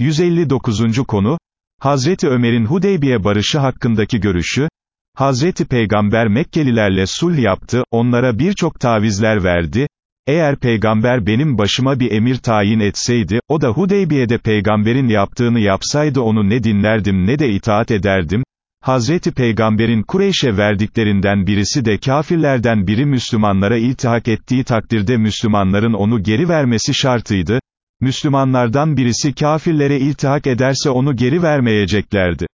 159. konu, Hazreti Ömer'in Hudeybiye barışı hakkındaki görüşü, Hazreti Peygamber Mekkelilerle sulh yaptı, onlara birçok tavizler verdi, eğer peygamber benim başıma bir emir tayin etseydi, o da Hudeybiye'de peygamberin yaptığını yapsaydı onu ne dinlerdim ne de itaat ederdim, Hazreti Peygamber'in Kureyş'e verdiklerinden birisi de kafirlerden biri Müslümanlara iltihak ettiği takdirde Müslümanların onu geri vermesi şartıydı, Müslümanlardan birisi kafirlere iltihak ederse onu geri vermeyeceklerdi.